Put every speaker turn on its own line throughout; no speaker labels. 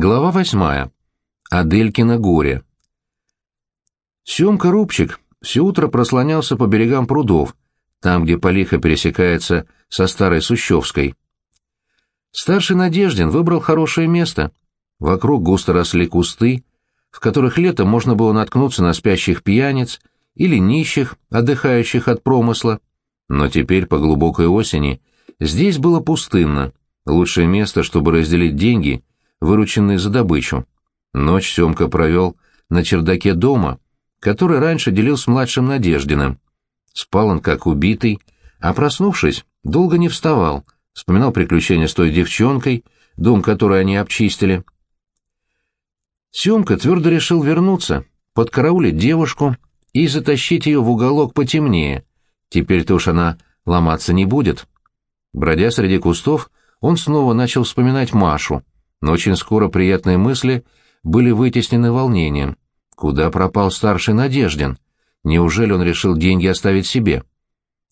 Глава восьмая. Аделькино горе. Семка Рубчик все утро прослонялся по берегам прудов, там, где Полиха пересекается со Старой Сущевской. Старший Надеждин выбрал хорошее место. Вокруг густо росли кусты, в которых летом можно было наткнуться на спящих пьяниц или нищих, отдыхающих от промысла. Но теперь, по глубокой осени, здесь было пустынно, лучшее место, чтобы разделить деньги, вырученные за добычу. Ночь Семка провел на чердаке дома, который раньше делил с младшим Надеждиным. Спал он как убитый, а проснувшись, долго не вставал, вспоминал приключения с той девчонкой, дом которой они обчистили. Семка твердо решил вернуться, подкараулить девушку и затащить ее в уголок потемнее. Теперь-то уж она ломаться не будет. Бродя среди кустов, он снова начал вспоминать Машу, но очень скоро приятные мысли были вытеснены волнением. Куда пропал старший Надеждин? Неужели он решил деньги оставить себе?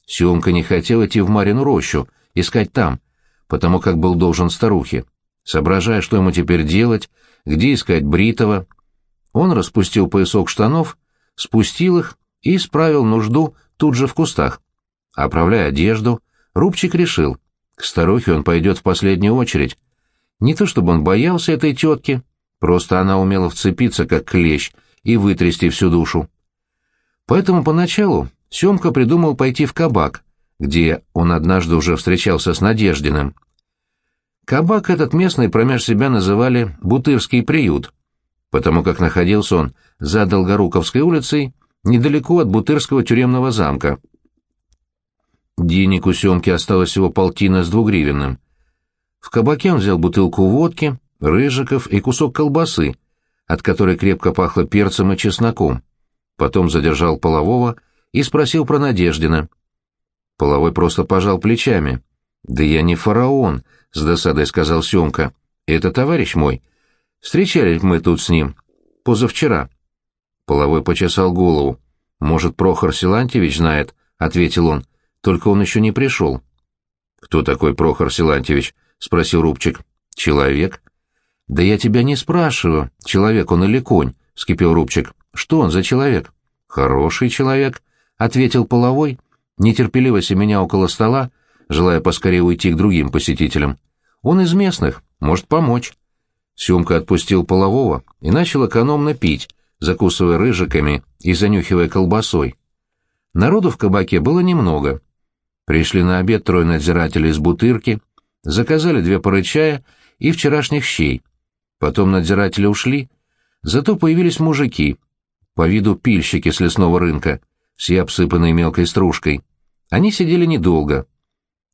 Семка не хотел идти в Марину рощу, искать там, потому как был должен старухе. Соображая, что ему теперь делать, где искать Бритова, он распустил поясок штанов, спустил их и исправил нужду тут же в кустах. Оправляя одежду, Рубчик решил, к старухе он пойдет в последнюю очередь. Не то чтобы он боялся этой тетки, просто она умела вцепиться, как клещ, и вытрясти всю душу. Поэтому поначалу Семка придумал пойти в кабак, где он однажды уже встречался с Надеждиным. Кабак этот местный промеж себя называли «Бутырский приют», потому как находился он за Долгоруковской улицей, недалеко от Бутырского тюремного замка. Денег у Семки осталось всего полтина с двугривенным. В кабаке он взял бутылку водки, рыжиков и кусок колбасы, от которой крепко пахло перцем и чесноком. Потом задержал Полового и спросил про Надеждина. Половой просто пожал плечами. «Да я не фараон», — с досадой сказал Семка. «Это товарищ мой. Встречались мы тут с ним. Позавчера». Половой почесал голову. «Может, Прохор Силантьевич знает?» — ответил он. «Только он еще не пришел». «Кто такой Прохор Силантьевич?» — спросил Рубчик. «Человек». «Да я тебя не спрашиваю, человек он или конь», — вскипел Рубчик. «Что он за человек?» «Хороший человек», — ответил Половой, нетерпеливо меня около стола, желая поскорее уйти к другим посетителям. «Он из местных, может помочь». Семка отпустил Полового и начал экономно пить, закусывая рыжиками и занюхивая колбасой. Народу в кабаке было немного. Пришли на обед трое надзирателей из Бутырки, заказали две пары чая и вчерашних щей. Потом надзиратели ушли, зато появились мужики, по виду пильщики с лесного рынка, все обсыпанные мелкой стружкой. Они сидели недолго.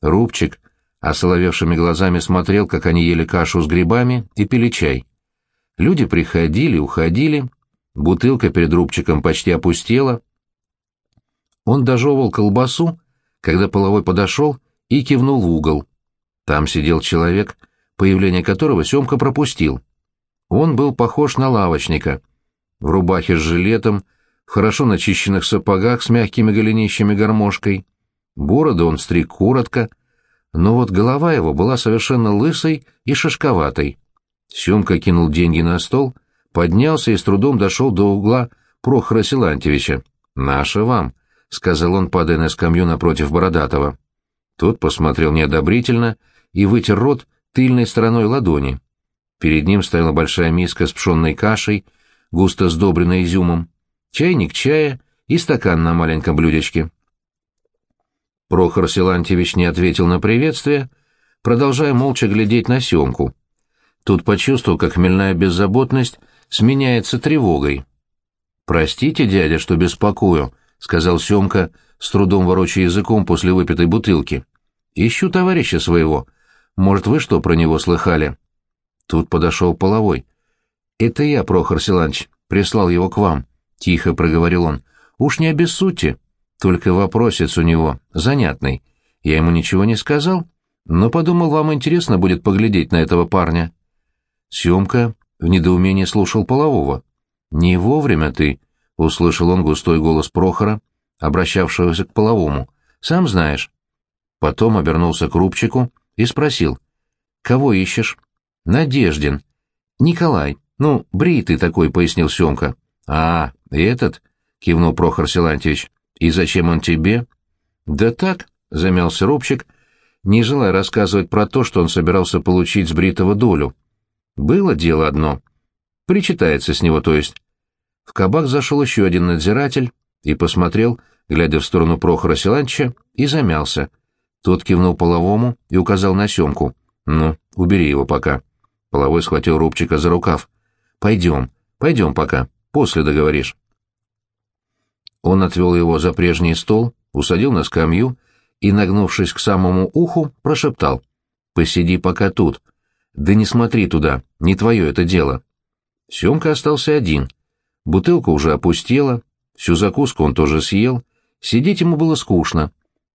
Рубчик, осоловевшими глазами смотрел, как они ели кашу с грибами и пили чай. Люди приходили, уходили, бутылка перед Рубчиком почти опустела. Он дожевывал колбасу, когда половой подошел и кивнул в угол. Там сидел человек, появление которого Семка пропустил. Он был похож на лавочника. В рубахе с жилетом, в хорошо начищенных сапогах с мягкими голенищами гармошкой. Бороду он стриг коротко, но вот голова его была совершенно лысой и шишковатой. Семка кинул деньги на стол, поднялся и с трудом дошел до угла Прохора Силантьевича. «Наше вам», — сказал он, падая на скамью напротив Бородатого. Тот посмотрел неодобрительно и вытер рот тыльной стороной ладони. Перед ним стояла большая миска с пшенной кашей, густо сдобренной изюмом, чайник чая и стакан на маленьком блюдечке. Прохор Силантьевич не ответил на приветствие, продолжая молча глядеть на Семку. Тут почувствовал, как хмельная беззаботность сменяется тревогой. «Простите, дядя, что беспокою», — сказал Семка, с трудом ворочая языком после выпитой бутылки. «Ищу товарища своего. Может, вы что про него слыхали?» Тут подошел половой. «Это я, Прохор Силанч, прислал его к вам», — тихо проговорил он. «Уж не обессудьте, только вопросец у него, занятный. Я ему ничего не сказал, но подумал, вам интересно будет поглядеть на этого парня». Съемка в недоумении слушал полового. «Не вовремя ты», — услышал он густой голос Прохора, обращавшегося к половому. «Сам знаешь». Потом обернулся к Рубчику и спросил. «Кого ищешь?» «Надеждин». Николай, ну, бритый такой, — пояснил Семка. — А, этот? — кивнул Прохор Силантьевич. — И зачем он тебе? — Да так, — замялся Рубчик, не желая рассказывать про то, что он собирался получить с бритого долю. Было дело одно. Причитается с него, то есть. В кабак зашел еще один надзиратель и посмотрел, глядя в сторону Прохора Силантьевича, и замялся. Тот кивнул половому и указал на Семку. «Ну, убери его пока». Половой схватил Рубчика за рукав. «Пойдем, пойдем пока, после договоришь». Он отвел его за прежний стол, усадил на скамью и, нагнувшись к самому уху, прошептал. «Посиди пока тут. Да не смотри туда, не твое это дело». Семка остался один. Бутылка уже опустела, всю закуску он тоже съел, сидеть ему было скучно,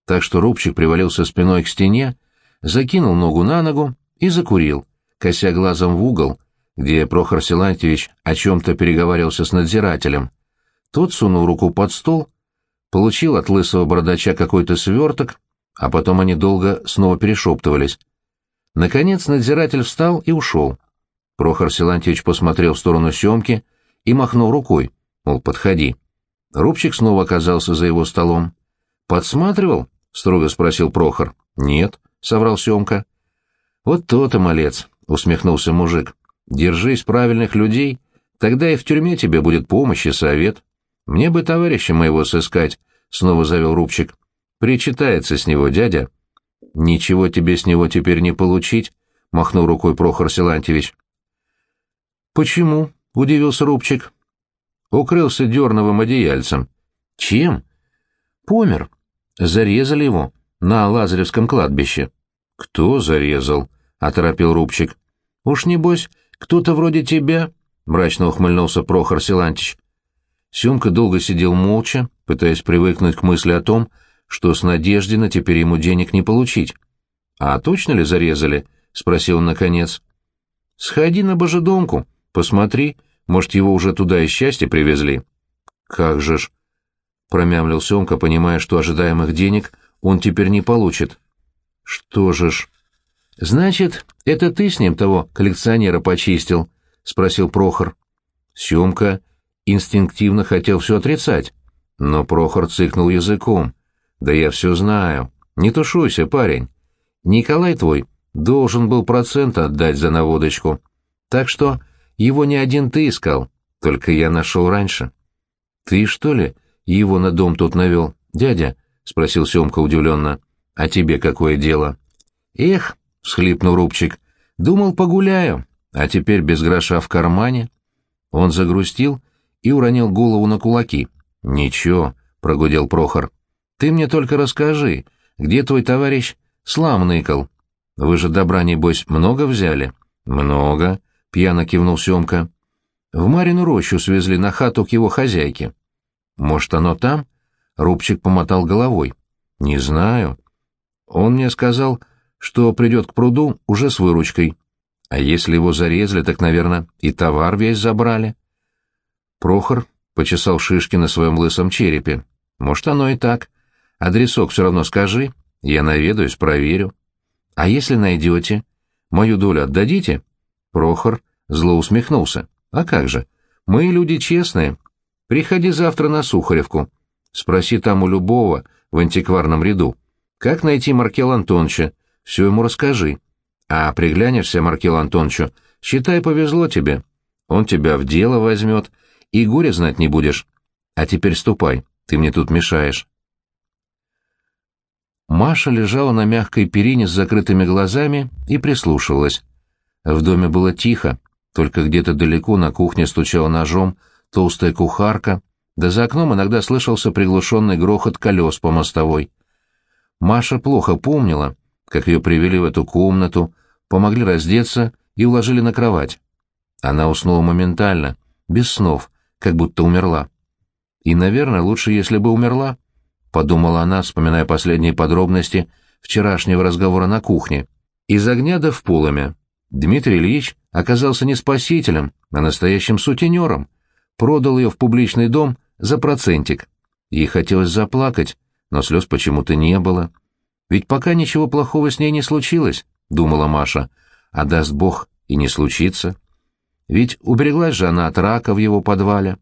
так что Рубчик привалился спиной к стене, закинул ногу на ногу и закурил, кося глазом в угол, где Прохор Силантьевич о чем-то переговаривался с надзирателем. Тот сунул руку под стол, получил от лысого бородача какой-то сверток, а потом они долго снова перешептывались. Наконец надзиратель встал и ушел. Прохор Силантьевич посмотрел в сторону Семки и махнул рукой, мол, подходи. Рубчик снова оказался за его столом. «Подсматривал?» — строго спросил Прохор. «Нет», — соврал Семка. «Вот то-то, малец», — усмехнулся мужик. «Держись правильных людей, тогда и в тюрьме тебе будет помощь и совет. Мне бы товарища моего сыскать», — снова завел Рубчик. «Причитается с него дядя». «Ничего тебе с него теперь не получить», — махнул рукой Прохор Силантьевич. «Почему?» — удивился Рубчик. «Укрылся дерновым одеяльцем». «Чем?» «Помер. Зарезали его на Лазаревском кладбище». «Кто зарезал?» — оторопил Рубчик. «Уж небось, кто-то вроде тебя?» — мрачно ухмыльнулся Прохор Силантич. Семка долго сидел молча, пытаясь привыкнуть к мысли о том, что с Надеждина теперь ему денег не получить. «А точно ли зарезали?» — спросил он наконец. «Сходи на божедомку», Посмотри, может, его уже туда и счастье привезли. Как же ж, промямлил Семка, понимая, что ожидаемых денег он теперь не получит. Что же ж? Значит, это ты с ним того коллекционера почистил? спросил Прохор. Семка инстинктивно хотел все отрицать, но Прохор цыкнул языком. Да я все знаю. Не тушуйся, парень. Николай твой должен был процент отдать за наводочку. Так что его не один ты искал, только я нашел раньше. — Ты, что ли, его на дом тут навел, дядя? — спросил Семка удивленно. — А тебе какое дело? — Эх, — всхлипнул Рубчик, — думал, погуляю, а теперь без гроша в кармане. Он загрустил и уронил голову на кулаки. — Ничего, — прогудел Прохор. — Ты мне только расскажи, где твой товарищ Слав ныкал? Вы же добра, небось, много взяли? — Много, — пьяно кивнул Семка. «В Марину рощу свезли на хату к его хозяйке». «Может, оно там?» — Рубчик помотал головой. «Не знаю. Он мне сказал, что придет к пруду уже с выручкой. А если его зарезали, так, наверное, и товар весь забрали». Прохор почесал шишки на своем лысом черепе. «Может, оно и так. Адресок все равно скажи, я наведаюсь, проверю. А если найдете, мою долю отдадите?» Прохор зло усмехнулся. «А как же? Мы люди честные. Приходи завтра на Сухаревку. Спроси там у любого в антикварном ряду. Как найти Маркела Антоновича? Все ему расскажи. А приглянешься Маркелу Антоновичу, считай, повезло тебе. Он тебя в дело возьмет, и горе знать не будешь. А теперь ступай, ты мне тут мешаешь». Маша лежала на мягкой перине с закрытыми глазами и прислушивалась. В доме было тихо, только где-то далеко на кухне стучала ножом толстая кухарка, да за окном иногда слышался приглушенный грохот колес по мостовой. Маша плохо помнила, как ее привели в эту комнату, помогли раздеться и уложили на кровать. Она уснула моментально, без снов, как будто умерла. И, наверное, лучше, если бы умерла, — подумала она, вспоминая последние подробности вчерашнего разговора на кухне. Из огня да в полымя. Дмитрий Ильич оказался не спасителем, а настоящим сутенером. Продал ее в публичный дом за процентик. Ей хотелось заплакать, но слез почему-то не было. Ведь пока ничего плохого с ней не случилось, думала Маша, а даст Бог и не случится. Ведь убереглась же она от рака в его подвале.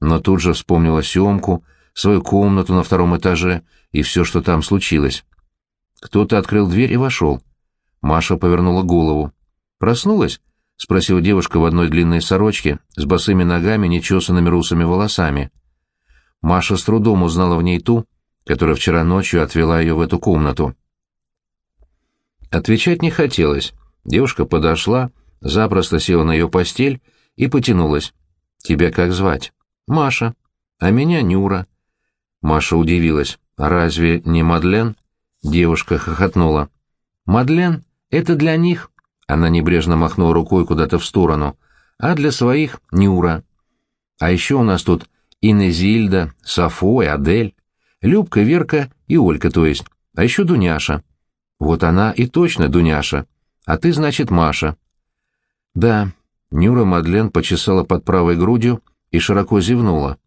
Но тут же вспомнила Семку, свою комнату на втором этаже и все, что там случилось. Кто-то открыл дверь и вошел. Маша повернула голову. «Проснулась?» — спросила девушка в одной длинной сорочке с босыми ногами, нечесанными русыми волосами. Маша с трудом узнала в ней ту, которая вчера ночью отвела ее в эту комнату. Отвечать не хотелось. Девушка подошла, запросто села на ее постель и потянулась. «Тебя как звать?» «Маша». «А меня Нюра». Маша удивилась. «Разве не Мадлен?» Девушка хохотнула. «Мадлен — это для них». Она небрежно махнула рукой куда-то в сторону. «А для своих — Нюра. А еще у нас тут Инезильда, Сафо и Адель. Любка, Верка и Олька, то есть. А еще Дуняша. Вот она и точно Дуняша. А ты, значит, Маша. Да, Нюра Мадлен почесала под правой грудью и широко зевнула.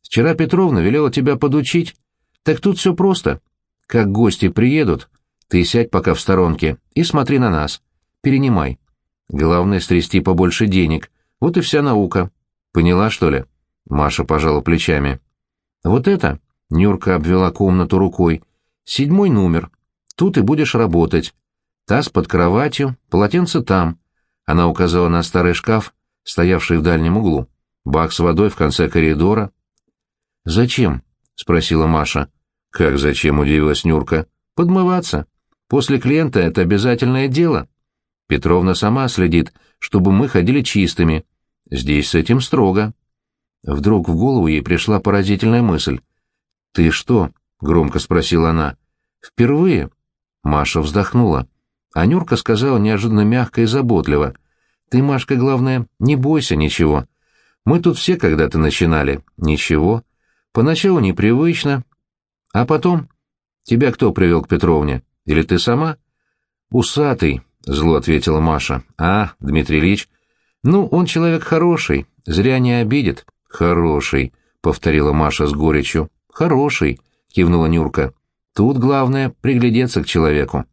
Вчера Петровна велела тебя подучить. Так тут все просто. Как гости приедут, ты сядь пока в сторонке и смотри на нас. Перенимай. Главное, стрясти побольше денег. Вот и вся наука. Поняла, что ли? Маша пожала плечами. Вот это, Нюрка обвела комнату рукой, седьмой номер. Тут и будешь работать. Таз под кроватью, полотенце там. Она указала на старый шкаф, стоявший в дальнем углу. Бак с водой в конце коридора. «Зачем?» — спросила Маша. «Как зачем?» — удивилась Нюрка. «Подмываться. После клиента это обязательное дело. Петровна сама следит, чтобы мы ходили чистыми. Здесь с этим строго». Вдруг в голову ей пришла поразительная мысль. «Ты что?» — громко спросила она. «Впервые?» Маша вздохнула. А Нюрка сказала неожиданно мягко и заботливо. «Ты, Машка, главное, не бойся ничего. Мы тут все когда-то начинали. Ничего. Поначалу непривычно. А потом... Тебя кто привел к Петровне? Или ты сама?» «Усатый», — зло ответила Маша. «А, Дмитрий Ильич? Ну, он человек хороший, зря не обидит». «Хороший», — повторила Маша с горечью. «Хороший», — кивнула Нюрка. «Тут главное — приглядеться к человеку».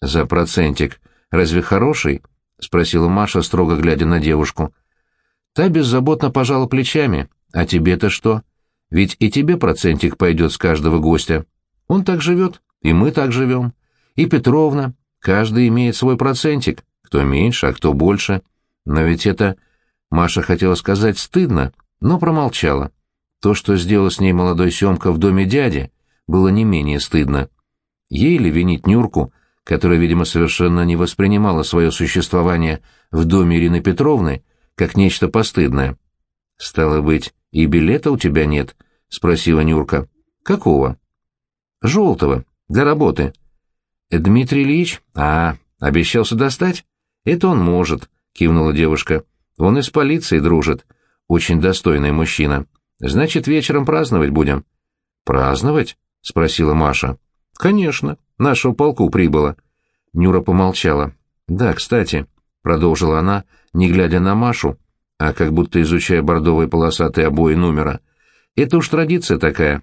«За процентик. Разве хороший?» — спросила Маша, строго глядя на девушку. Та беззаботно пожала плечами. «А тебе-то что? Ведь и тебе процентик пойдет с каждого гостя. Он так живет, и мы так живем. И Петровна. Каждый имеет свой процентик. Кто меньше, а кто больше. Но ведь это...» Маша хотела сказать «стыдно», но промолчала. То, что сделал с ней молодой Семка в доме дяди, было не менее стыдно. Ей ли винить Нюрку, которая, видимо, совершенно не воспринимала свое существование в доме Ирины Петровны как нечто постыдное? «Стало быть, и билета у тебя нет?» — спросила Нюрка. «Какого?» «Желтого, для работы». «Дмитрий Ильич? А, обещался достать?» «Это он может», — кивнула девушка. «Он и с полицией дружит. Очень достойный мужчина. Значит, вечером праздновать будем. Праздновать? спросила Маша. Конечно, нашего полку прибыло. Нюра помолчала. Да, кстати, продолжила она, не глядя на Машу, а как будто изучая бордовые полосатые обои номера. Это уж традиция такая.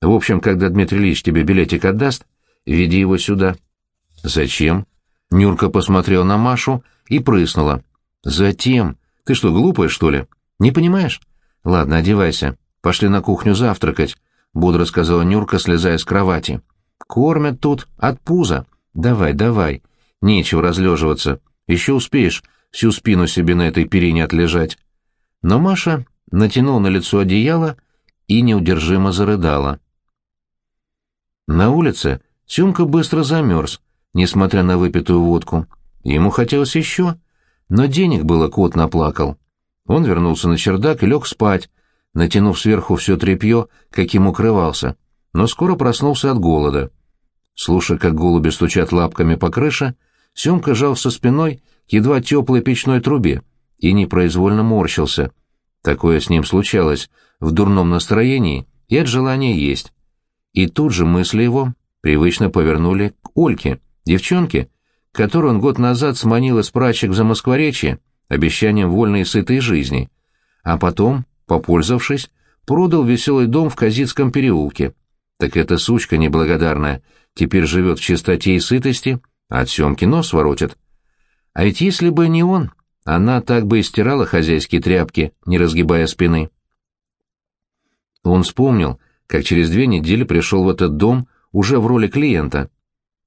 В общем, когда Дмитрий Ильич тебе билетик отдаст, веди его сюда. Зачем? Нюрка посмотрела на Машу и прыснула. Затем. Ты что, глупая, что ли? Не понимаешь? Ладно, одевайся. Пошли на кухню завтракать, бодро сказала Нюрка, слезая с кровати. Кормят тут от пуза. Давай, давай. Нечего разлеживаться. Еще успеешь всю спину себе на этой перине отлежать. Но Маша натянула на лицо одеяло и неудержимо зарыдала. На улице Сёмка быстро замерз, несмотря на выпитую водку. Ему хотелось еще, но денег было кот наплакал. Он вернулся на чердак и лег спать, натянув сверху все тряпье, каким укрывался, но скоро проснулся от голода. Слушая, как голуби стучат лапками по крыше, Семка жался спиной к едва теплой печной трубе и непроизвольно морщился. Такое с ним случалось в дурном настроении и от желания есть. И тут же мысли его привычно повернули к Ольке, девчонке, которую он год назад сманил из прачек за Москворечье, обещанием вольной и сытой жизни, а потом, попользовавшись, продал веселый дом в Казицком переулке. Так эта сучка неблагодарная теперь живет в чистоте и сытости, а от Семки нос воротит. А ведь если бы не он, она так бы и стирала хозяйские тряпки, не разгибая спины. Он вспомнил, как через две недели пришел в этот дом уже в роли клиента.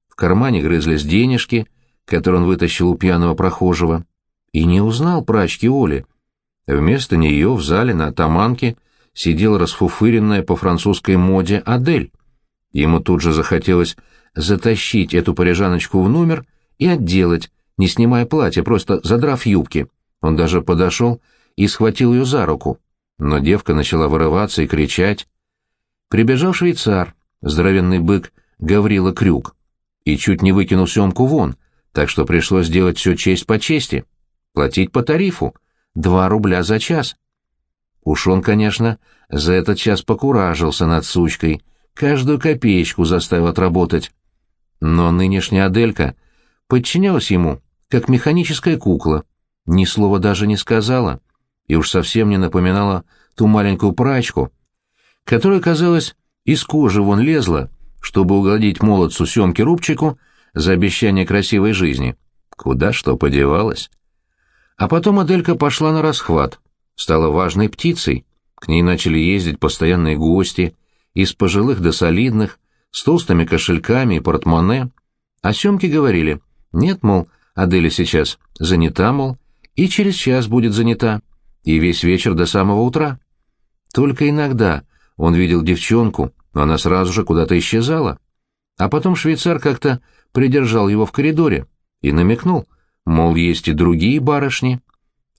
В кармане грызлись денежки, которые он вытащил у пьяного прохожего, и не узнал прачки Оли. Вместо нее в зале на атаманке сидела расфуфыренная по французской моде Адель. Ему тут же захотелось затащить эту парижаночку в номер и отделать, не снимая платья, просто задрав юбки. Он даже подошел и схватил ее за руку. Но девка начала вырываться и кричать. Прибежал швейцар, здоровенный бык Гаврила Крюк, и чуть не выкинул съемку вон, так что пришлось делать все честь по чести. Платить по тарифу. Два рубля за час. Уж он, конечно, за этот час покуражился над сучкой, каждую копеечку заставил отработать. Но нынешняя Аделька подчинялась ему, как механическая кукла, ни слова даже не сказала, и уж совсем не напоминала ту маленькую прачку, которая, казалось, из кожи вон лезла, чтобы угодить молодцу съемки Рубчику за обещание красивой жизни. Куда что подевалось? А потом Аделька пошла на расхват, стала важной птицей, к ней начали ездить постоянные гости, из пожилых до солидных, с толстыми кошельками и портмоне, а съемки говорили, нет, мол, Аделя сейчас занята, мол, и через час будет занята, и весь вечер до самого утра. Только иногда он видел девчонку, но она сразу же куда-то исчезала. А потом швейцар как-то придержал его в коридоре и намекнул, мол, есть и другие барышни,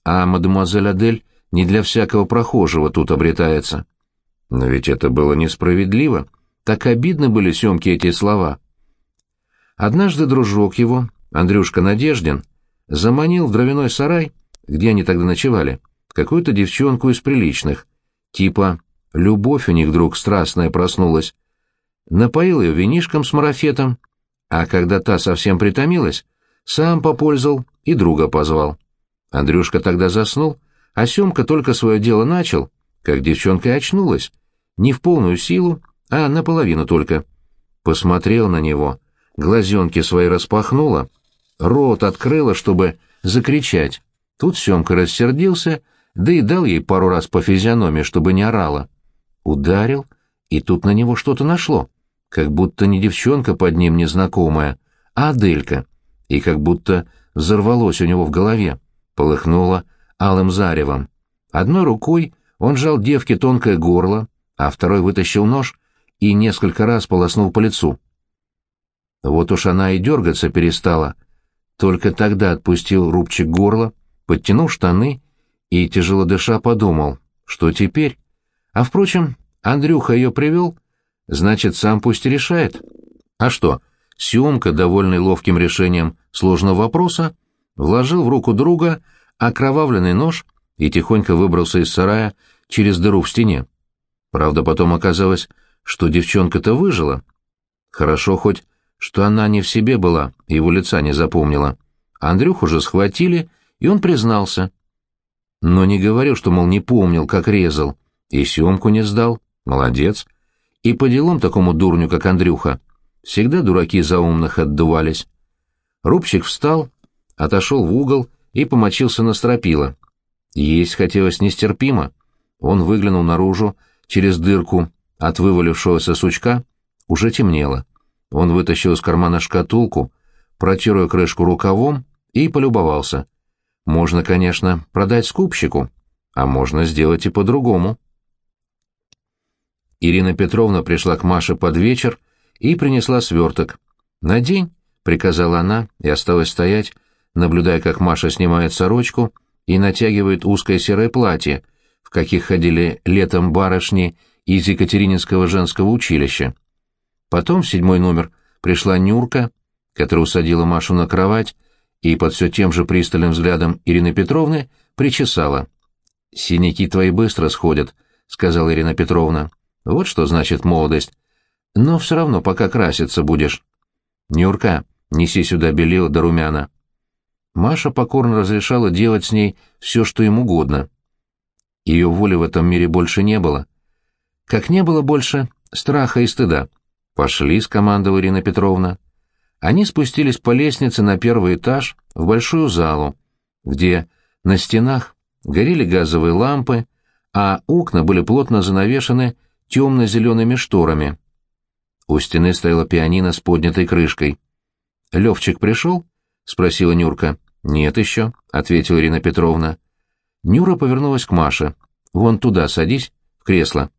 а мадемуазель Адель не для всякого прохожего тут обретается. Но ведь это было несправедливо. Так обидны были съемки эти слова. Однажды дружок его, Андрюшка Надеждин, заманил в дровяной сарай, где они тогда ночевали, какую-то девчонку из приличных, типа «любовь у них вдруг страстная проснулась». Напоил ее винишком с марафетом, а когда та совсем притомилась, сам попользовал и друга позвал. Андрюшка тогда заснул, а Семка только свое дело начал, как девчонка и очнулась. Не в полную силу, а наполовину только. Посмотрел на него, глазенки свои распахнула, рот открыла, чтобы закричать. Тут Семка рассердился, да и дал ей пару раз по физиономии, чтобы не орала. Ударил, и тут на него что-то нашло, как будто не девчонка под ним незнакомая, а Аделька, и как будто взорвалось у него в голове, полыхнуло алым заревом. Одной рукой он жал девке тонкое горло, а второй вытащил нож и несколько раз полоснул по лицу. Вот уж она и дергаться перестала. Только тогда отпустил рубчик горла, подтянул штаны и, тяжело дыша, подумал, что теперь? А, впрочем, Андрюха ее привел, значит, сам пусть решает. А что, Сёмка, довольный ловким решением сложного вопроса, вложил в руку друга окровавленный нож и тихонько выбрался из сарая через дыру в стене. Правда, потом оказалось, что девчонка-то выжила. Хорошо хоть, что она не в себе была, его лица не запомнила. Андрюху же схватили, и он признался. Но не говорил, что, мол, не помнил, как резал, и съемку не сдал. Молодец. И по делам такому дурню, как Андрюха, всегда дураки за умных отдувались. Рубчик встал, отошел в угол и помочился на стропила. Есть хотелось нестерпимо. Он выглянул наружу, через дырку от вывалившегося сучка, уже темнело. Он вытащил из кармана шкатулку, протер ее крышку рукавом и полюбовался. Можно, конечно, продать скупщику, а можно сделать и по-другому. Ирина Петровна пришла к Маше под вечер и принесла сверток. «Надень», — приказала она и осталась стоять, наблюдая, как Маша снимает сорочку и натягивает узкое серое платье, в каких ходили летом барышни из Екатерининского женского училища. Потом в седьмой номер пришла Нюрка, которая усадила Машу на кровать и под все тем же пристальным взглядом Ирины Петровны причесала. «Синяки твои быстро сходят», — сказала Ирина Петровна. «Вот что значит молодость. Но все равно пока краситься будешь». «Нюрка, неси сюда белила да румяна». Маша покорно разрешала делать с ней все, что им угодно. Ее воли в этом мире больше не было. Как не было больше страха и стыда. «Пошли», — скомандовала Ирина Петровна. Они спустились по лестнице на первый этаж в большую залу, где На стенах горели газовые лампы, а окна были плотно занавешены темно-зелеными шторами. У стены стояла пианино с поднятой крышкой. «Левчик пришел?» — спросила Нюрка. «Нет еще», — ответила Ирина Петровна. Нюра повернулась к Маше. «Вон туда садись, в кресло».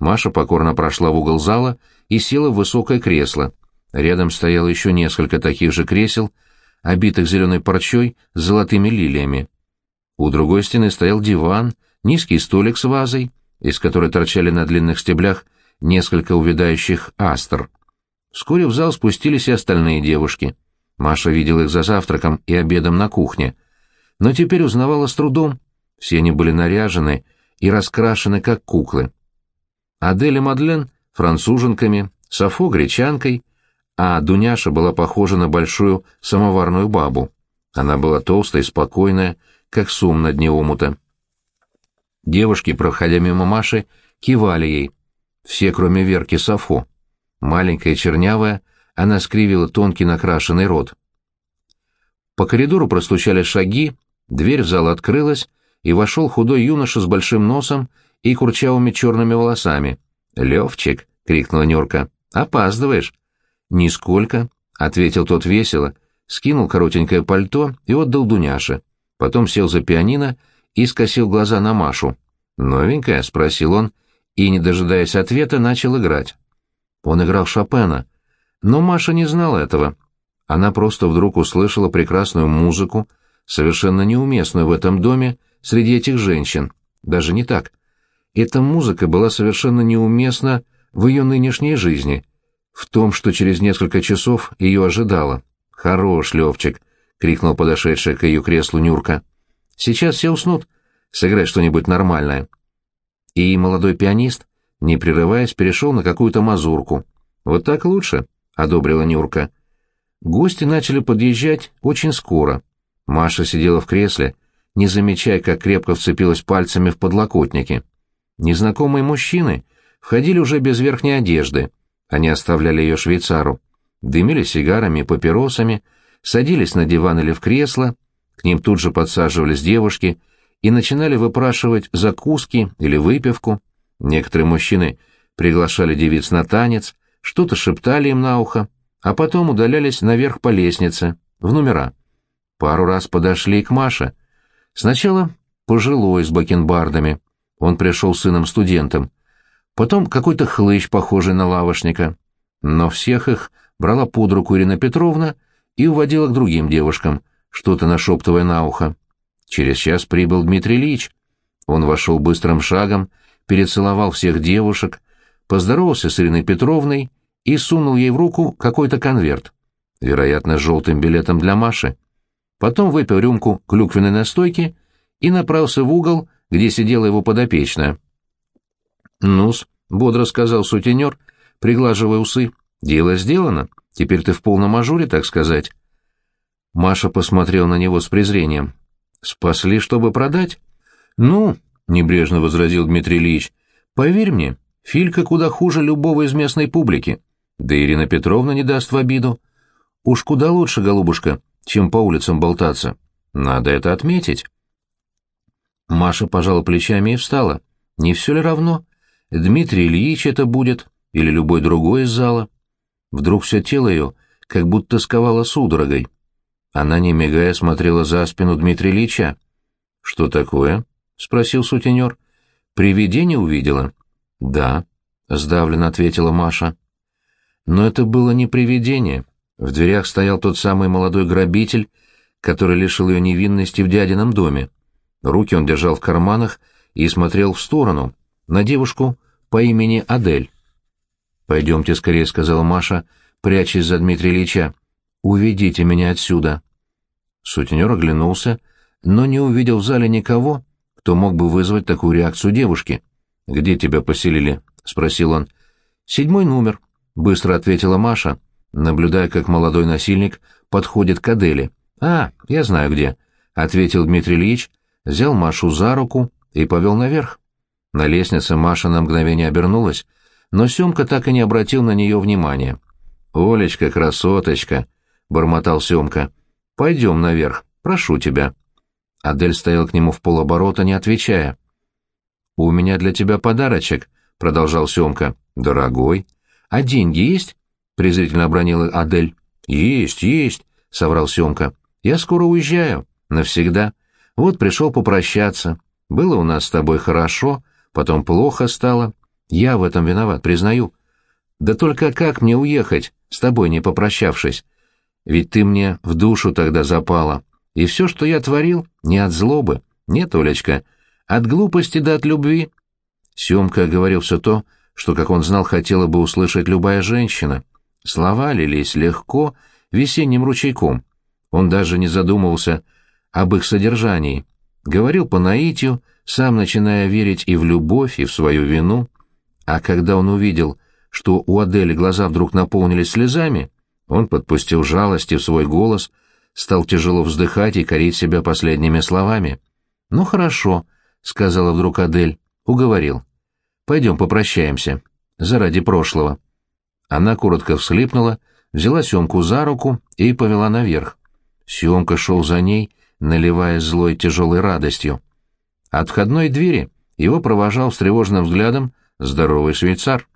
Маша покорно прошла в угол зала и села в высокое кресло. Рядом стояло еще несколько таких же кресел, обитых зеленой парчой с золотыми лилиями. У другой стены стоял диван, низкий столик с вазой, из которой торчали на длинных стеблях несколько увядающих астр. Вскоре в зал спустились и остальные девушки. Маша видела их за завтраком и обедом на кухне. Но теперь узнавала с трудом. Все они были наряжены и раскрашены, как куклы. Адель и Мадлен — француженками, Софо — гречанкой, а Дуняша была похожа на большую самоварную бабу. Она была толстая и спокойная, как сум на дне омута. Девушки, проходя мимо Маши, кивали ей. Все, кроме Верки Софо. Маленькая чернявая, она скривила тонкий накрашенный рот. По коридору простучали шаги, дверь в зал открылась, и вошел худой юноша с большим носом и курчавыми черными волосами. «Левчик!» — крикнула Нюрка. «Опаздываешь!» «Нисколько», — ответил тот весело, скинул коротенькое пальто и отдал Дуняше. Потом сел за пианино и скосил глаза на Машу. «Новенькая?» — спросил он, и, не дожидаясь ответа, начал играть. Он играл Шопена, но Маша не знала этого. Она просто вдруг услышала прекрасную музыку, совершенно неуместную в этом доме среди этих женщин. Даже не так. Эта музыка была совершенно неуместна в ее нынешней жизни, в том, что через несколько часов ее ожидало. «Хорош, Левчик!» — крикнул подошедшая к ее креслу Нюрка. «Сейчас все уснут. Сыграй что-нибудь нормальное». И молодой пианист, не прерываясь, перешел на какую-то мазурку. «Вот так лучше», — одобрила Нюрка. Гости начали подъезжать очень скоро. Маша сидела в кресле, не замечая, как крепко вцепилась пальцами в подлокотники. Незнакомые мужчины входили уже без верхней одежды. Они оставляли ее швейцару. Дымили сигарами и папиросами, садились на диван или в кресло, к ним тут же подсаживались девушки и начинали выпрашивать закуски или выпивку. Некоторые мужчины приглашали девиц на танец, что-то шептали им на ухо, а потом удалялись наверх по лестнице, в номера. Пару раз подошли и к Маше. Сначала пожилой с бакенбардами. Он пришел сыном-студентом. Потом какой-то хлыщ, похожий на лавошника. Но всех их брала под руку Ирина Петровна и уводила к другим девушкам, что-то нашептывая на ухо. Через час прибыл Дмитрий Ильич. Он вошел быстрым шагом, перецеловал всех девушек, поздоровался с Ириной Петровной и сунул ей в руку какой-то конверт, вероятно, с желтым билетом для Маши. Потом выпил рюмку клюквенной настойки и направился в угол, где сидела его подопечная. «Ну-с», — бодро сказал сутенер, приглаживая усы, — «дело сделано. Теперь ты в полном ажуре, так сказать». Маша посмотрел на него с презрением. «Спасли, чтобы продать?» «Ну», — небрежно возразил Дмитрий Ильич, — «поверь мне, Филька куда хуже любого из местной публики. Да Ирина Петровна не даст в обиду. Уж куда лучше, голубушка, чем по улицам болтаться. Надо это отметить». Маша пожала плечами и встала. «Не все ли равно? Дмитрий Ильич это будет, или любой другой из зала?» Вдруг все тело ее как будто сковало судорогой. Она, не мигая, смотрела за спину Дмитрия Ильича. «Что такое?» — спросил сутенер. «Привидение увидела?» «Да», — сдавленно ответила Маша. Но это было не привидение. В дверях стоял тот самый молодой грабитель, который лишил ее невинности в дядином доме. Руки он держал в карманах и смотрел в сторону, на девушку по имени Адель. «Пойдемте скорее», — сказала Маша, прячась за Дмитрия Ильича. «Уведите меня отсюда». Сутенер оглянулся, но не увидел в зале никого, кто мог бы вызвать такую реакцию девушки. «Где тебя поселили?» — спросил он. «Седьмой номер», — быстро ответила Маша, наблюдая, как молодой насильник подходит к Аделе. «А, я знаю где», — ответил Дмитрий Ильич, взял Машу за руку и повел наверх. На лестнице Маша на мгновение обернулась, но Семка так и не обратил на нее внимания. «Олечка, красоточка!» — бормотал Семка. «Пойдем наверх, прошу тебя». Адель стоял к нему в полоборота, не отвечая. «У меня для тебя подарочек», — продолжал Семка. «Дорогой». «А деньги есть?» — презрительно обронила Адель. «Есть, есть», — соврал Семка. «Я скоро уезжаю. Навсегда. Вот пришел попрощаться. Было у нас с тобой хорошо, потом плохо стало. Я в этом виноват, признаю. Да только как мне уехать, с тобой не попрощавшись? Ведь ты мне в душу тогда запала. И все, что я творил, не от злобы. Нет, Олечка, от глупости да от любви. Семка говорил все то, что, как он знал, хотела бы услышать любая женщина. Слова лились легко, весенним ручейком. Он даже не задумывался об их содержании. Говорил по наитию, сам начиная верить и в любовь, и в свою вину. А когда он увидел, что у Адели глаза вдруг наполнились слезами, он подпустил жалости в свой голос, стал тяжело вздыхать и корить себя последними словами. «Ну хорошо», — сказала вдруг Адель, — уговорил. «Пойдем попрощаемся. Заради прошлого». Она коротко всхлипнула, взяла Семку за руку и повела наверх. Семка шел за ней, наливая злой тяжелой радостью. От входной двери его провожал с тревожным взглядом здоровый швейцар.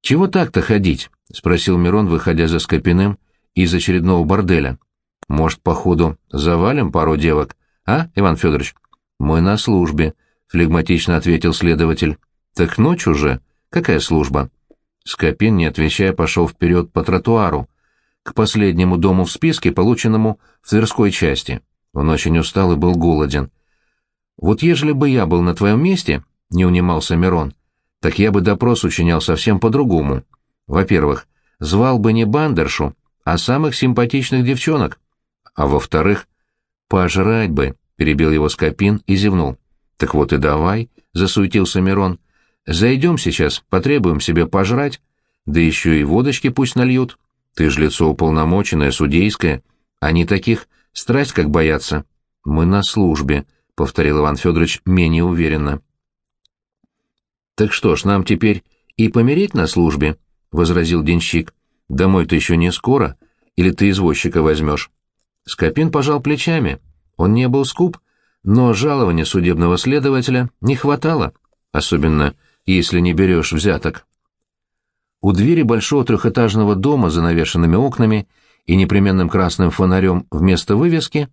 «Чего так-то ходить?» — спросил Мирон, выходя за Скопиным из очередного борделя. «Может, походу, завалим пару девок, а, Иван Федорович?» «Мы на службе», — флегматично ответил следователь. «Так ночь уже. Какая служба?» Скопин, не отвечая, пошел вперед по тротуару, к последнему дому в списке, полученному в Тверской части. Он очень устал и был голоден. «Вот ежели бы я был на твоем месте», — не унимался Мирон, — «так я бы допрос учинял совсем по-другому. Во-первых, звал бы не бандершу, а самых симпатичных девчонок. А во-вторых, пожрать бы», — перебил его Скопин и зевнул. «Так вот и давай», — засуетился Мирон. «Зайдем сейчас, потребуем себе пожрать, да еще и водочки пусть нальют». Ты ж лицо уполномоченное, судейское. Они таких страсть как боятся. Мы на службе, — повторил Иван Федорович менее уверенно. Так что ж, нам теперь и помереть на службе, — возразил денщик. Домой-то еще не скоро, или ты извозчика возьмешь? Скопин пожал плечами. Он не был скуп, но жалования судебного следователя не хватало, особенно если не берешь взяток. У двери большого трехэтажного дома с занавешенными окнами и непременным красным фонарем вместо вывески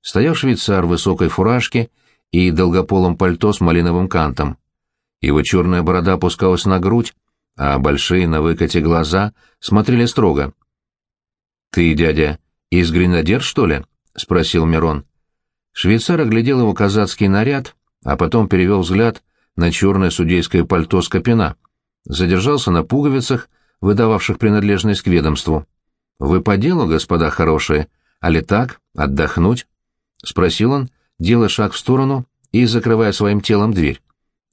стоял швейцар в высокой фуражке и долгополом пальто с малиновым кантом. Его черная борода опускалась на грудь, а большие на выкате глаза смотрели строго. «Ты, дядя, из гренадер, что ли?» — спросил Мирон. Швейцар оглядел его казацкий наряд, а потом перевел взгляд на черное судейское пальто Скопина задержался на пуговицах, выдававших принадлежность к ведомству. «Вы по делу, господа хорошие, а ли так, отдохнуть?» — спросил он, делая шаг в сторону и закрывая своим телом дверь.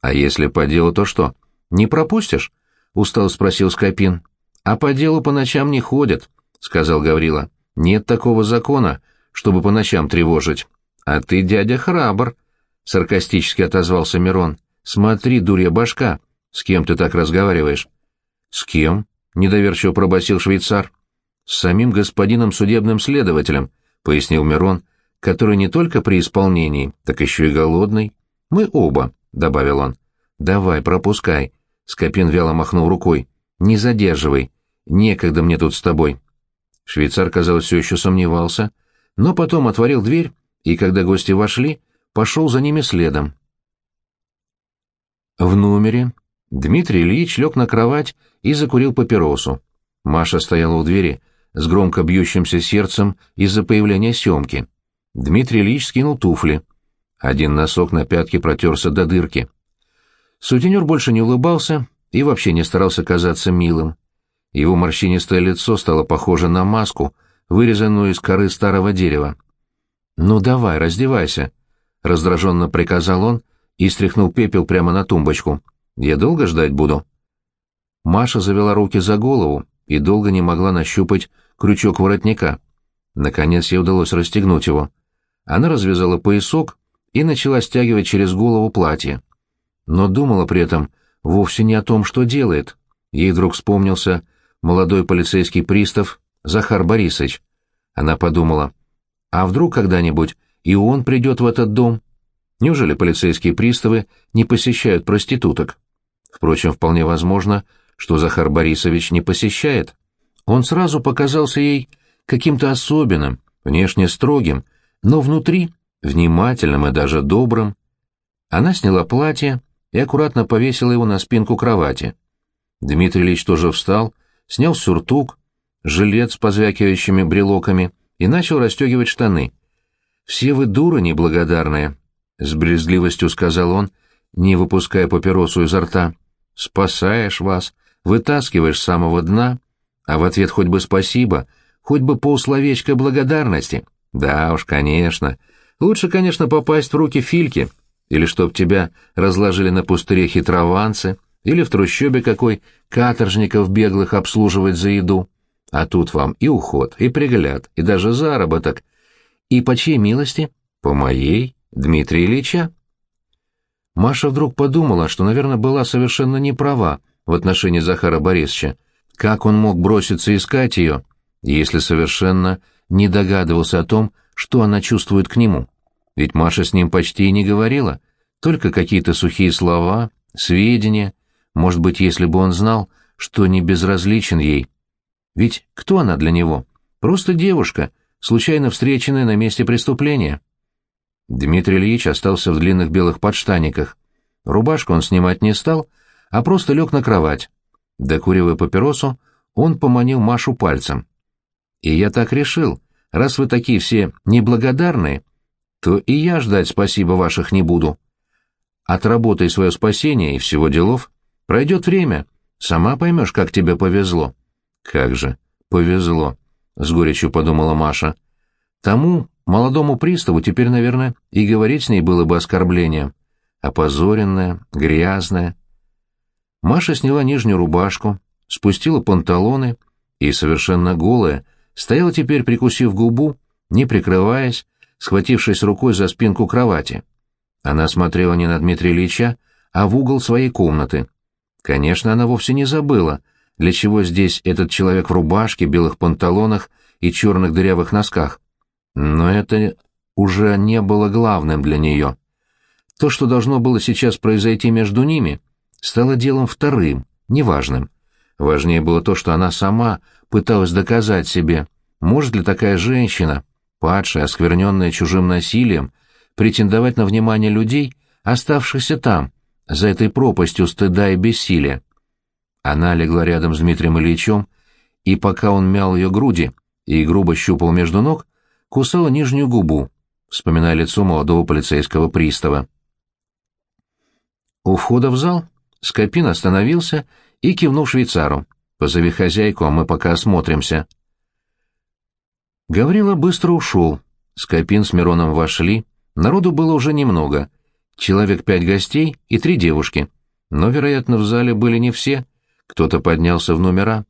«А если по делу, то что, не пропустишь?» — устал спросил Скопин. «А по делу по ночам не ходят», — сказал Гаврила. «Нет такого закона, чтобы по ночам тревожить». «А ты, дядя, храбр», — саркастически отозвался Мирон. «Смотри, дурья башка, «С кем ты так разговариваешь?» «С кем?» — недоверчиво пробасил швейцар. «С самим господином судебным следователем», — пояснил Мирон, который не только при исполнении, так еще и голодный. «Мы оба», — добавил он. «Давай, пропускай», — Скопин вяло махнул рукой. «Не задерживай. Некогда мне тут с тобой». Швейцар, казалось, все еще сомневался, но потом отворил дверь, и когда гости вошли, пошел за ними следом. В номере Дмитрий Ильич лег на кровать и закурил папиросу. Маша стояла у двери с громко бьющимся сердцем из-за появления Семки. Дмитрий Ильич скинул туфли. Один носок на пятке протерся до дырки. Сутенер больше не улыбался и вообще не старался казаться милым. Его морщинистое лицо стало похоже на маску, вырезанную из коры старого дерева. «Ну давай, раздевайся», — раздраженно приказал он и стряхнул пепел прямо на тумбочку. Я долго ждать буду?» Маша завела руки за голову и долго не могла нащупать крючок воротника. Наконец ей удалось расстегнуть его. Она развязала поясок и начала стягивать через голову платье. Но думала при этом вовсе не о том, что делает. Ей вдруг вспомнился молодой полицейский пристав Захар Борисович. Она подумала, А вдруг когда-нибудь и он придет в этот дом? Неужели полицейские приставы не посещают проституток? Впрочем, вполне возможно, что Захар Борисович не посещает. Он сразу показался ей каким-то особенным, внешне строгим, но внутри внимательным и даже добрым. Она сняла платье и аккуратно повесила его на спинку кровати. Дмитрий Ильич тоже встал, снял сюртук, жилет с позвякивающими брелоками и начал расстегивать штаны. «Все вы дуры неблагодарные», — с брезгливостью сказал он, не выпуская папиросу изо рта. «Спасаешь вас, вытаскиваешь с самого дна, а в ответ хоть бы спасибо, хоть бы полсловечка благодарности. Да уж, конечно. Лучше, конечно, попасть в руки Фильки, или чтоб тебя разложили на пустыре хитрованцы, или в трущобе какой каторжников беглых обслуживать за еду. А тут вам и уход, и пригляд, и даже заработок. И по чьей милости? По моей, Дмитрия Ильича. Маша вдруг подумала, что, наверное, была совершенно не права в отношении Захара Борисовича. Как он мог броситься искать ее, если совершенно не догадывался о том, что она чувствует к нему? Ведь Маша с ним почти и не говорила, только какие-то сухие слова, сведения. Может быть, если бы он знал, что не безразличен ей. Ведь кто она для него? Просто девушка, случайно встреченная на месте преступления. Дмитрий Ильич остался в длинных белых подштаниках. Рубашку он снимать не стал, а просто лег на кровать. Докуривая папиросу, он поманил Машу пальцем. «И я так решил, раз вы такие все неблагодарные, то и я ждать спасибо ваших не буду. Отработай свое спасение и всего делов. Пройдет время, сама поймешь, как тебе повезло». «Как же, повезло», — с горечью подумала Маша. «Тому молодому приставу теперь, наверное, и говорить с ней было бы оскорблением. Опозоренная, грязная». Маша сняла нижнюю рубашку, спустила панталоны и, совершенно голая, стояла теперь, прикусив губу, не прикрываясь, схватившись рукой за спинку кровати. Она смотрела не на Дмитрия Ильича, а в угол своей комнаты. Конечно, она вовсе не забыла, для чего здесь этот человек в рубашке, белых панталонах и черных дырявых носках. Но это уже не было главным для нее. То, что должно было сейчас произойти между ними, стало делом вторым, неважным. Важнее было то, что она сама пыталась доказать себе, может ли такая женщина, падшая, оскверненная чужим насилием, претендовать на внимание людей, оставшихся там, за этой пропастью стыда и бессилия. Она легла рядом с Дмитрием Ильичем, и пока он мял ее груди и грубо щупал между ног, кусала нижнюю губу, вспоминая лицо молодого полицейского пристава. У входа в зал Скопин остановился и кивнул швейцару. «Позови хозяйку, а мы пока осмотримся». Гаврила быстро ушел. Скопин с Мироном вошли. Народу было уже немного. Человек пять гостей и три девушки. Но, вероятно, в зале были не все. Кто-то поднялся в номера.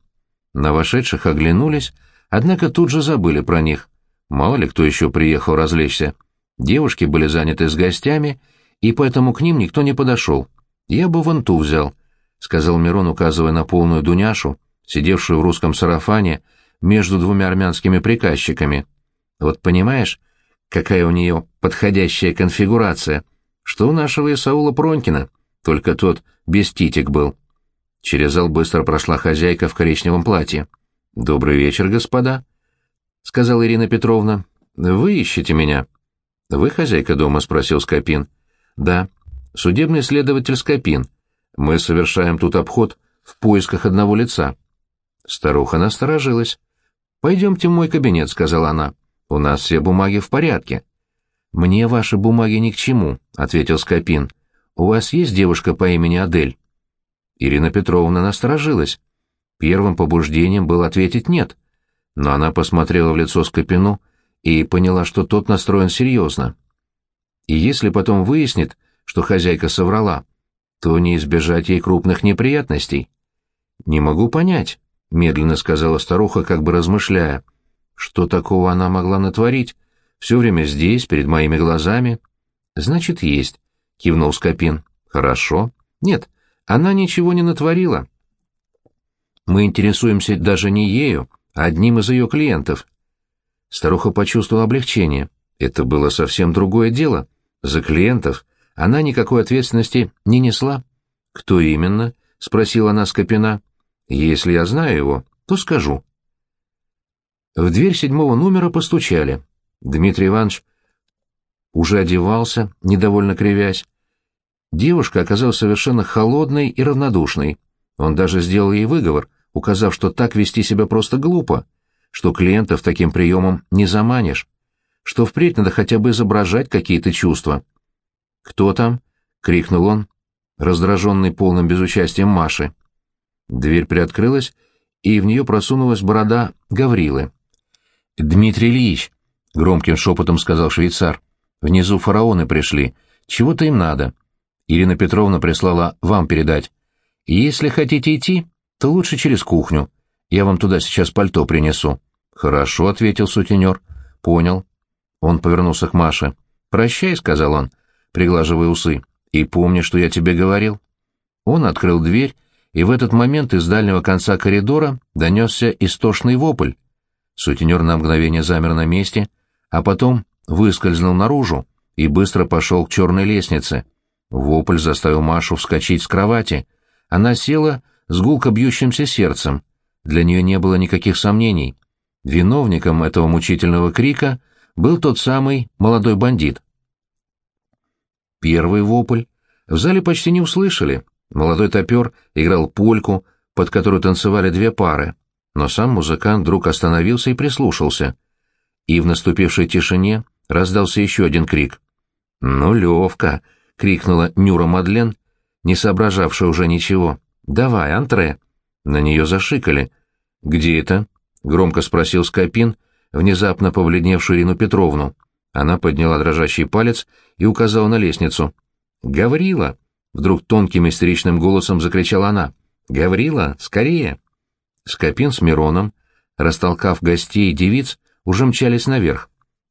На вошедших оглянулись, однако тут же забыли про них. Мало ли кто еще приехал развлечься. Девушки были заняты с гостями, и поэтому к ним никто не подошел. «Я бы вон ту взял», — сказал Мирон, указывая на полную Дуняшу, сидевшую в русском сарафане между двумя армянскими приказчиками. «Вот понимаешь, какая у нее подходящая конфигурация, что у нашего Исаула Пронькина, только тот без титик был». Через зал быстро прошла хозяйка в коричневом платье. «Добрый вечер, господа», — сказала Ирина Петровна. «Вы ищете меня?» «Вы хозяйка дома?» — спросил Скопин. «Да. Судебный следователь Скопин. Мы совершаем тут обход в поисках одного лица». Старуха насторожилась. «Пойдемте в мой кабинет», — сказала она. «У нас все бумаги в порядке». «Мне ваши бумаги ни к чему», — ответил Скопин. «У вас есть девушка по имени Адель?» Ирина Петровна насторожилась. Первым побуждением было ответить «нет», но она посмотрела в лицо Скопину и поняла, что тот настроен серьезно. И если потом выяснит, что хозяйка соврала, то не избежать ей крупных неприятностей. «Не могу понять», — медленно сказала старуха, как бы размышляя. «Что такого она могла натворить? Все время здесь, перед моими глазами». «Значит, есть», — кивнул Скопин. «Хорошо. Нет, она ничего не натворила. Мы интересуемся даже не ею, а одним из ее клиентов. Старуха почувствовала облегчение. Это было совсем другое дело. За клиентов она никакой ответственности не несла. «Кто именно?» — спросила она Скопина. «Если я знаю его, то скажу». В дверь седьмого номера постучали. Дмитрий Иванович уже одевался, недовольно кривясь. Девушка оказалась совершенно холодной и равнодушной. Он даже сделал ей выговор, указав, что так вести себя просто глупо, что клиентов таким приемом не заманишь, что впредь надо хотя бы изображать какие-то чувства. «Кто там?» — крикнул он, раздраженный полным безучастием Маши. Дверь приоткрылась, и в нее просунулась борода Гаврилы. «Дмитрий Ильич», — громким шепотом сказал швейцар, — «внизу фараоны пришли. Чего-то им надо. Ирина Петровна прислала вам передать. Если хотите идти, то лучше через кухню. Я вам туда сейчас пальто принесу». «Хорошо», — ответил сутенер. «Понял». Он повернулся к Маше. «Прощай», — сказал он, приглаживая усы. «И помни, что я тебе говорил». Он открыл дверь, и в этот момент из дальнего конца коридора донесся истошный вопль. Сутенер на мгновение замер на месте, а потом выскользнул наружу и быстро пошел к черной лестнице. Вопль заставил Машу вскочить с кровати. Она села с гулко бьющимся сердцем. Для нее не было никаких сомнений. Виновником этого мучительного крика был тот самый молодой бандит. Первый вопль в зале почти не услышали. Молодой топер играл польку, под которую танцевали две пары но сам музыкант вдруг остановился и прислушался. И в наступившей тишине раздался еще один крик. «Ну, Левка!» — крикнула Нюра Мадлен, не соображавшая уже ничего. «Давай, антре!» На нее зашикали. «Где это?» — громко спросил Скопин, внезапно побледневшую Ирину Петровну. Она подняла дрожащий палец и указала на лестницу. «Гаврила!» — вдруг тонким истеричным голосом закричала она. «Гаврила, скорее!» Скопин с Мироном, растолкав гостей и девиц, уже мчались наверх.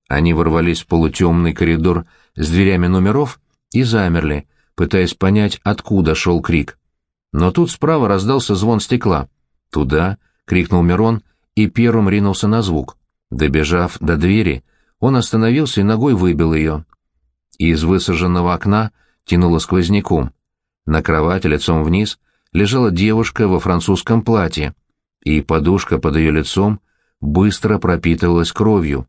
Они ворвались в полутемный коридор с дверями номеров и замерли, пытаясь понять, откуда шел крик. Но тут справа раздался звон стекла. «Туда!» — крикнул Мирон и первым ринулся на звук. Добежав до двери, он остановился и ногой выбил ее. Из высаженного окна тянуло сквозняком. На кровати лицом вниз лежала девушка во французском платье и подушка под ее лицом быстро пропитывалась кровью.